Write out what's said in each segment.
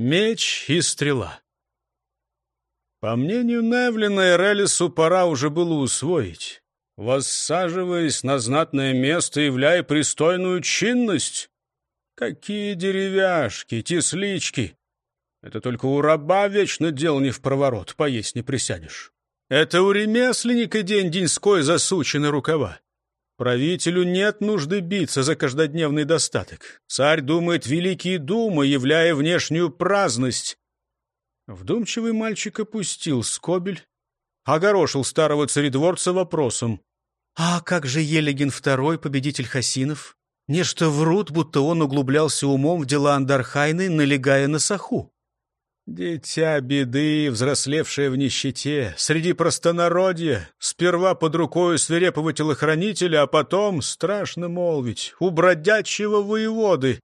Меч и стрела. По мнению Невлина, Эрелису пора уже было усвоить. Воссаживаясь на знатное место, являя пристойную чинность. Какие деревяшки, теслички! Это только у раба вечно дел не в проворот, поесть не присядешь. Это у ремесленника день-деньской засучены рукава. Правителю нет нужды биться за каждодневный достаток. Царь думает великие думы, являя внешнюю праздность. Вдумчивый мальчик опустил скобель, огорошил старого царедворца вопросом. «А как же Елегин II, победитель Хасинов? Нечто врут, будто он углублялся умом в дела Андархайны, налегая на саху». Дитя беды, взрослевшее в нищете, среди простонародья, сперва под рукою свирепого телохранителя, а потом, страшно молвить, у бродячего воеводы.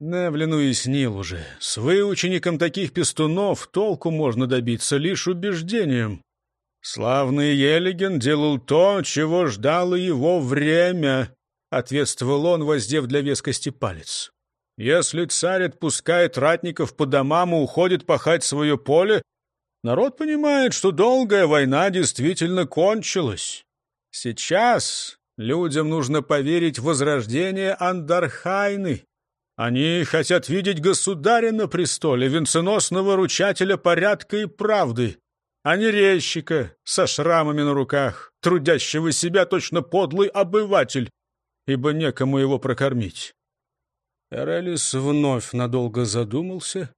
Невлин уяснил уже, с выучеником таких пестунов толку можно добиться лишь убеждением. Славный Елеген делал то, чего ждало его время, — ответствовал он, воздев для вескости палец. Если царь отпускает ратников по домам и уходит пахать свое поле, народ понимает, что долгая война действительно кончилась. Сейчас людям нужно поверить в возрождение Андархайны. Они хотят видеть государя на престоле, венценосного ручателя порядка и правды, а не резчика со шрамами на руках, трудящего себя точно подлый обыватель, ибо некому его прокормить. Эрелис вновь надолго задумался,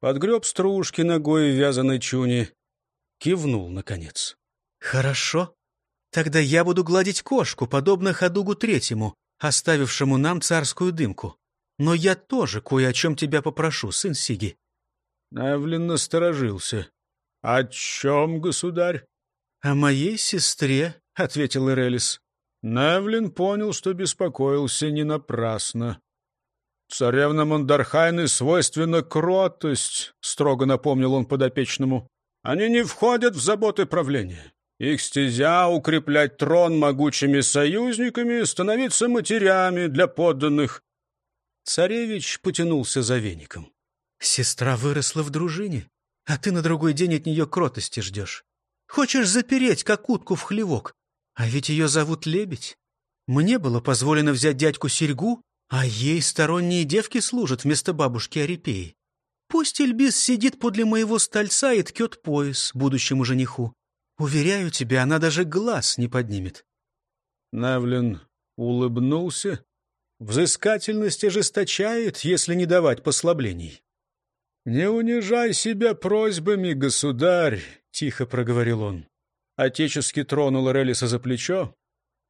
подгреб стружки ногой в вязаной чуне, кивнул, наконец. «Хорошо. Тогда я буду гладить кошку, подобно Ходугу Третьему, оставившему нам царскую дымку. Но я тоже кое о чем тебя попрошу, сын Сиги». Навлин насторожился. «О чем, государь?» «О моей сестре», — ответил Эрелис. Навлин понял, что беспокоился не напрасно. «Царевна Мандархайны свойственна кротость», — строго напомнил он подопечному. «Они не входят в заботы правления. Их стезя — укреплять трон могучими союзниками, становиться матерями для подданных». Царевич потянулся за веником. «Сестра выросла в дружине, а ты на другой день от нее кротости ждешь. Хочешь запереть, как утку в хлевок, а ведь ее зовут Лебедь. Мне было позволено взять дядьку Серьгу, а ей сторонние девки служат вместо бабушки Арипеи. Пусть Эльбис сидит подле моего стольца и ткет пояс будущему жениху. Уверяю тебя, она даже глаз не поднимет. Навлин улыбнулся. Взыскательность ожесточает, если не давать послаблений. «Не унижай себя просьбами, государь!» — тихо проговорил он. Отечески тронул Релиса за плечо.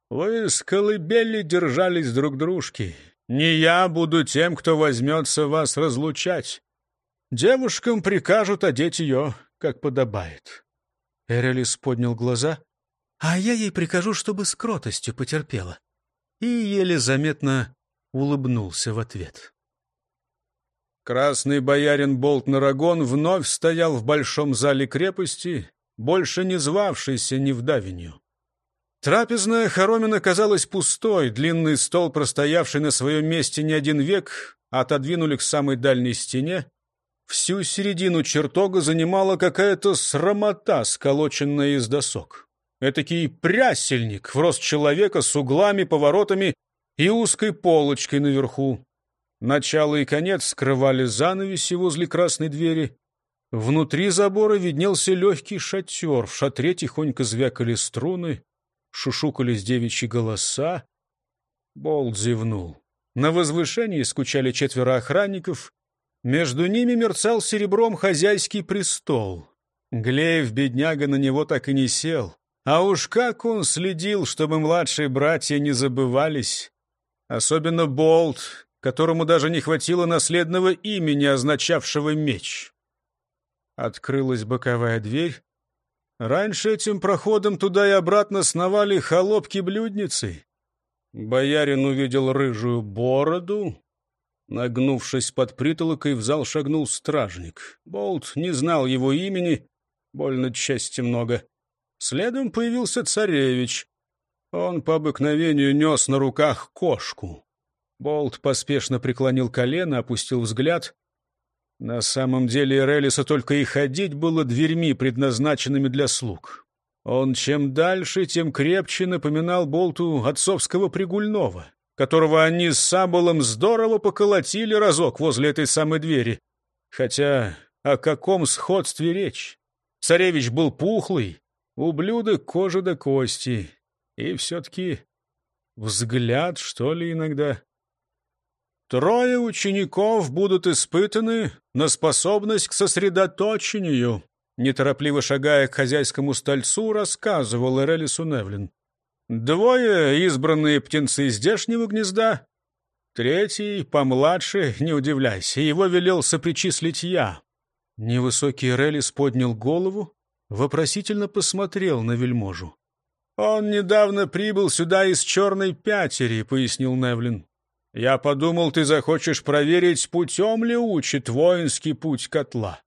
«Вы с колыбели держались друг дружки. Не я буду тем, кто возьмется вас разлучать. Девушкам прикажут одеть ее, как подобает. Эрелис поднял глаза, а я ей прикажу, чтобы с кротостью потерпела. И еле заметно улыбнулся в ответ. Красный боярин Болт-Нарагон вновь стоял в большом зале крепости, больше не звавшийся ни в давенью. Трапезная хоромина казалась пустой, длинный стол, простоявший на своем месте не один век, отодвинули к самой дальней стене. Всю середину чертога занимала какая-то срамота, сколоченная из досок. Этакий прясельник в рост человека с углами, поворотами и узкой полочкой наверху. Начало и конец скрывали занавеси возле красной двери. Внутри забора виднелся легкий шатер, в шатре тихонько звякали струны шушукались девичьи голоса. Болт зевнул. На возвышении скучали четверо охранников. Между ними мерцал серебром хозяйский престол. Глеев, бедняга, на него так и не сел. А уж как он следил, чтобы младшие братья не забывались. Особенно Болт, которому даже не хватило наследного имени, означавшего меч. Открылась боковая дверь. Раньше этим проходом туда и обратно сновали холопки-блюдницы. Боярин увидел рыжую бороду. Нагнувшись под притолокой, в зал шагнул стражник. Болт не знал его имени, больно части много. Следом появился царевич. Он по обыкновению нес на руках кошку. Болт поспешно преклонил колено, опустил взгляд. На самом деле Эрелиса только и ходить было дверьми, предназначенными для слуг. Он чем дальше, тем крепче напоминал болту отцовского пригульного, которого они с Саболом здорово поколотили разок возле этой самой двери. Хотя о каком сходстве речь? Царевич был пухлый, ублюдок кожи до кости. И все-таки взгляд, что ли, иногда. Трое учеников будут испытаны на способность к сосредоточению, неторопливо шагая к хозяйскому стольцу, рассказывал Эрелису Невлин. Двое избранные птенцы здешнего гнезда, третий, помладше, не удивляйся, его велел сопричислить я. Невысокий Эрелис поднял голову, вопросительно посмотрел на вельможу. «Он недавно прибыл сюда из Черной Пятери», — пояснил Невлин. Я подумал, ты захочешь проверить, путем ли учит воинский путь котла.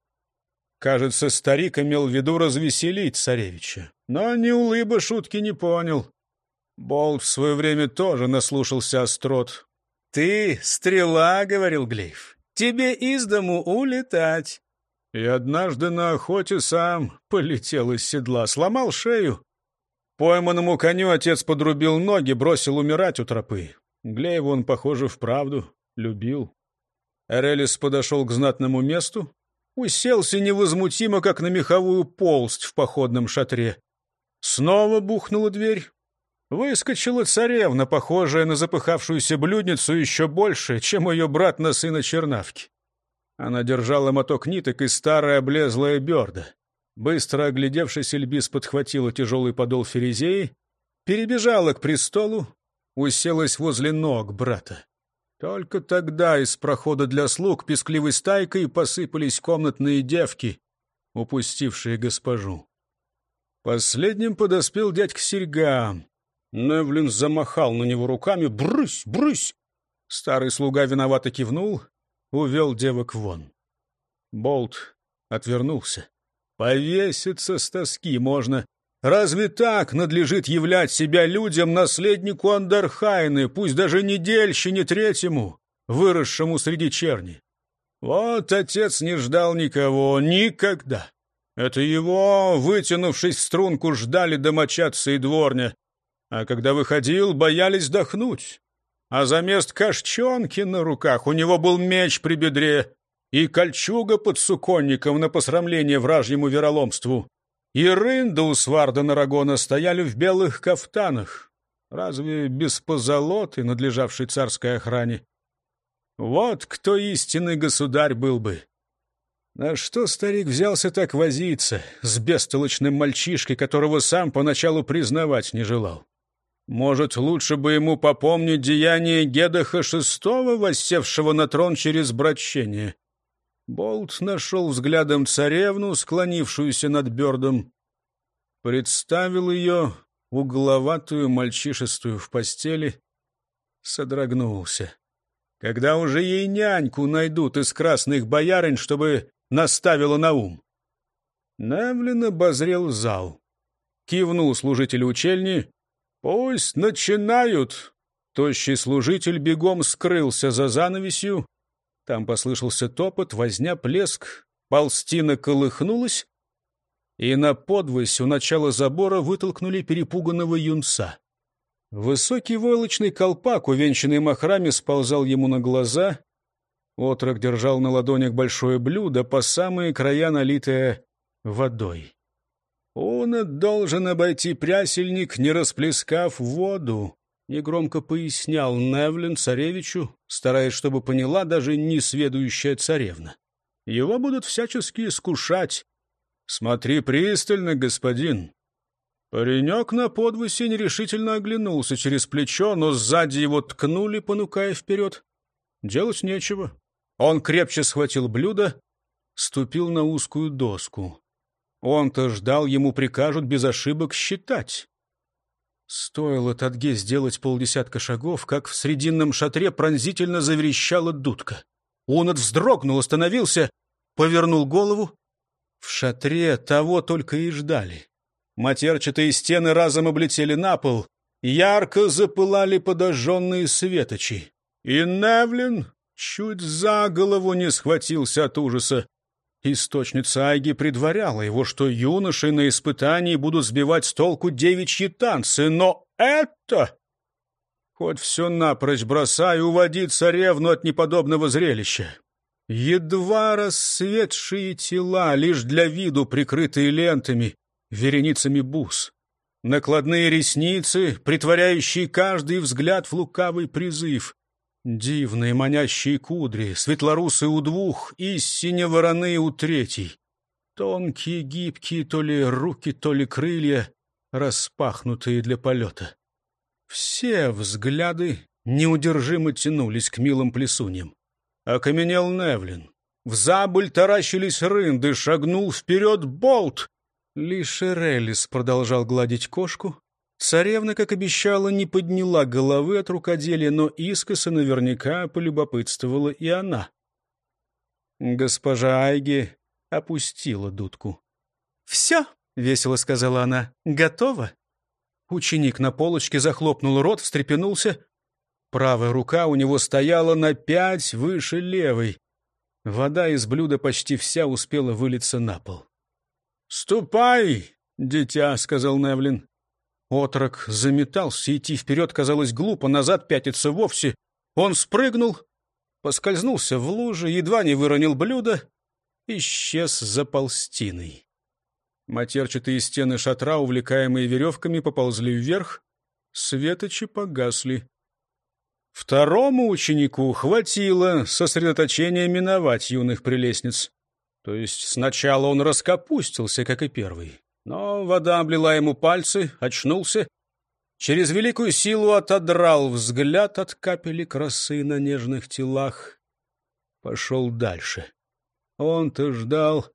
Кажется, старик имел в виду развеселить царевича. Но ни улыба шутки не понял. Болт в свое время тоже наслушался острот. «Ты стрела», — говорил Глейф. «Тебе из дому улетать». И однажды на охоте сам полетел из седла, сломал шею. Пойманному коню отец подрубил ноги, бросил умирать у тропы. Глеева он, похоже, вправду любил. Эрелис подошел к знатному месту, уселся невозмутимо, как на меховую полсть в походном шатре. Снова бухнула дверь. Выскочила царевна, похожая на запыхавшуюся блюдницу еще больше, чем ее брат на сына Чернавки. Она держала моток ниток и старая облезлая берда. Быстро оглядевшись, Эльбис подхватила тяжелый подол ферезеи, перебежала к престолу, уселась возле ног брата. Только тогда из прохода для слуг пескливой стайкой посыпались комнатные девки, упустившие госпожу. Последним подоспел дядька Серьга. Невлин замахал на него руками. «Брысь! Брысь!» Старый слуга виновато кивнул, увел девок вон. Болт отвернулся. Повеситься с тоски можно. Разве так надлежит являть себя людям, наследнику Андархайны, пусть даже недельщине третьему, выросшему среди черни? Вот отец не ждал никого, никогда. Это его, вытянувшись в струнку, ждали домочадцы и дворня. А когда выходил, боялись дохнуть. А за мест кашчонки на руках у него был меч при бедре и кольчуга под суконником на посрамление вражьему вероломству. И Рында у Свардена Рагона стояли в белых кафтанах, разве без позолоты, надлежавшей царской охране. Вот кто истинный государь был бы. На что старик взялся так возиться с бестолочным мальчишкой, которого сам поначалу признавать не желал? Может, лучше бы ему попомнить деяние Гедаха VI, воссевшего на трон через брачение? Болт нашел взглядом царевну, склонившуюся над Бёрдом, представил ее, угловатую, мальчишестую в постели, содрогнулся. Когда уже ей няньку найдут из красных боярин, чтобы наставила на ум? Навлин обозрел зал. Кивнул служителю учельни. «Пусть начинают!» Тощий служитель бегом скрылся за занавесью, там послышался топот, возня, плеск. Полстина колыхнулась, и на подвось у начала забора вытолкнули перепуганного юнца. Высокий войлочный колпак, увенчанный махрами, сползал ему на глаза. Отрок держал на ладонях большое блюдо, по самые края налитое водой. Он должен обойти прясельник, не расплескав воду. Негромко пояснял Невлин царевичу, стараясь, чтобы поняла даже несведущая царевна. Его будут всячески искушать. Смотри пристально, господин. Паренек на подвысе нерешительно оглянулся через плечо, но сзади его ткнули, понукая вперед. Делать нечего. Он крепче схватил блюдо, ступил на узкую доску. Он-то ждал, ему прикажут без ошибок считать. Стоило Тадге сделать полдесятка шагов, как в срединном шатре пронзительно заверещала дудка. Он вздрогнул, остановился, повернул голову. В шатре того только и ждали. Матерчатые стены разом облетели на пол, ярко запылали подожженные светочи. И Невлин, чуть за голову не схватился от ужаса. Источница Айги предваряла его, что юноши на испытании будут сбивать с толку девичьи танцы, но это... Хоть все напрочь бросай, уводи царевну от неподобного зрелища. Едва рассветшие тела, лишь для виду прикрытые лентами, вереницами бус. Накладные ресницы, притворяющие каждый взгляд в лукавый призыв. Дивные манящие кудри, светлорусы у двух, и сине-вороны у третьей. Тонкие, гибкие то ли руки, то ли крылья, распахнутые для полета. Все взгляды неудержимо тянулись к милым плесуньям. Окаменел Невлин. В забыль таращились рынды, шагнул вперед болт. Лишь Эрелис продолжал гладить кошку. Царевна, как обещала, не подняла головы от рукоделия, но искоса наверняка полюбопытствовала и она. Госпожа Айги опустила дудку. «Все!» — весело сказала она. «Готово?» Ученик на полочке захлопнул рот, встрепенулся. Правая рука у него стояла на пять выше левой. Вода из блюда почти вся успела вылиться на пол. «Ступай, дитя», — сказал Невлин. Отрок заметался, идти вперед казалось глупо, назад пятиться вовсе. Он спрыгнул, поскользнулся в луже, едва не выронил блюдо, исчез за полстиной. Матерчатые стены шатра, увлекаемые веревками, поползли вверх, светочи погасли. Второму ученику хватило сосредоточения миновать юных прелестниц. То есть сначала он раскопустился, как и первый. Но вода облила ему пальцы, очнулся. Через великую силу отодрал взгляд от капели красы на нежных телах. Пошел дальше. Он-то ждал.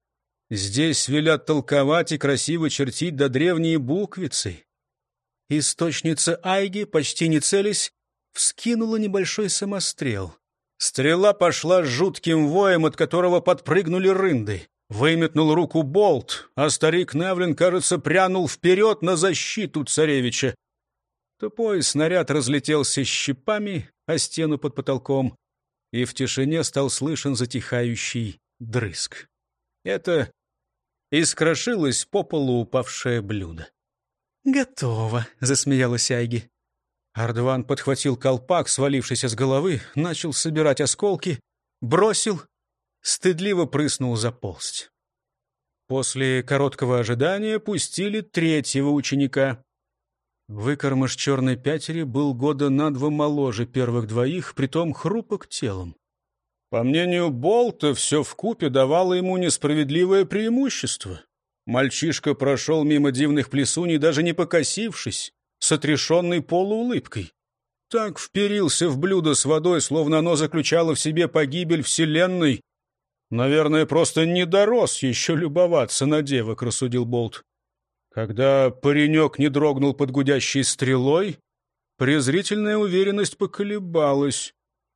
Здесь велят толковать и красиво чертить до древние буквицы. Источница Айги, почти не целясь, вскинула небольшой самострел. Стрела пошла с жутким воем, от которого подпрыгнули рынды. Выметнул руку болт, а старик Невлин, кажется, прянул вперед на защиту царевича. Тупой снаряд разлетелся щипами о стену под потолком, и в тишине стал слышен затихающий дрызг. Это искрошилось по полу упавшее блюдо. «Готово», — засмеялась Айги. Ардван подхватил колпак, свалившийся с головы, начал собирать осколки, бросил стыдливо прыснул за полсть. После короткого ожидания пустили третьего ученика. Выкормыш черной пятери был года на два моложе первых двоих, притом хрупок телом. По мнению Болта, все вкупе давало ему несправедливое преимущество. Мальчишка прошел мимо дивных плесуней, даже не покосившись, с отрешенной полуулыбкой. Так вперился в блюдо с водой, словно оно заключало в себе погибель Вселенной Наверное, просто не дорос еще любоваться на девок, рассудил Болт. Когда паренек не дрогнул под гудящей стрелой, презрительная уверенность поколебалась.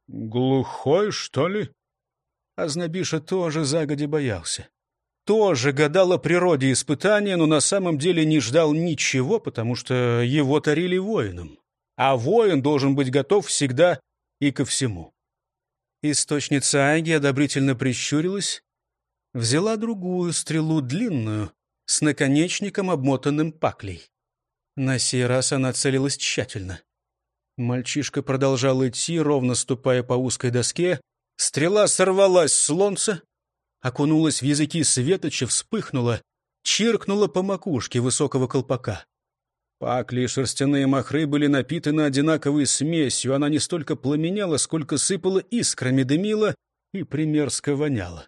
Глухой, что ли? А Знобиша тоже загоди боялся. Тоже гадал о природе испытания, но на самом деле не ждал ничего, потому что его тарили воином. А воин должен быть готов всегда и ко всему. Источница Айги одобрительно прищурилась, взяла другую стрелу длинную, с наконечником, обмотанным паклей. На сей раз она целилась тщательно. Мальчишка продолжал идти, ровно ступая по узкой доске. Стрела сорвалась с лонца, окунулась в языки светоча, вспыхнула, чиркнула по макушке высокого колпака. Пакли и шерстяные махры были напитаны одинаковой смесью. Она не столько пламеняла, сколько сыпала искрами, дымила и примерзко воняла.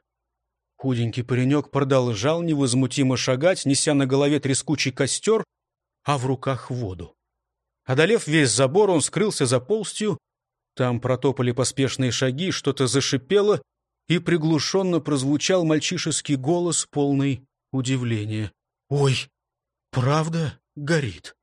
Худенький паренек продолжал невозмутимо шагать, неся на голове трескучий костер, а в руках воду. Одолев весь забор, он скрылся за полстью. Там протопали поспешные шаги, что-то зашипело, и приглушенно прозвучал мальчишеский голос, полный удивления. «Ой, правда горит?»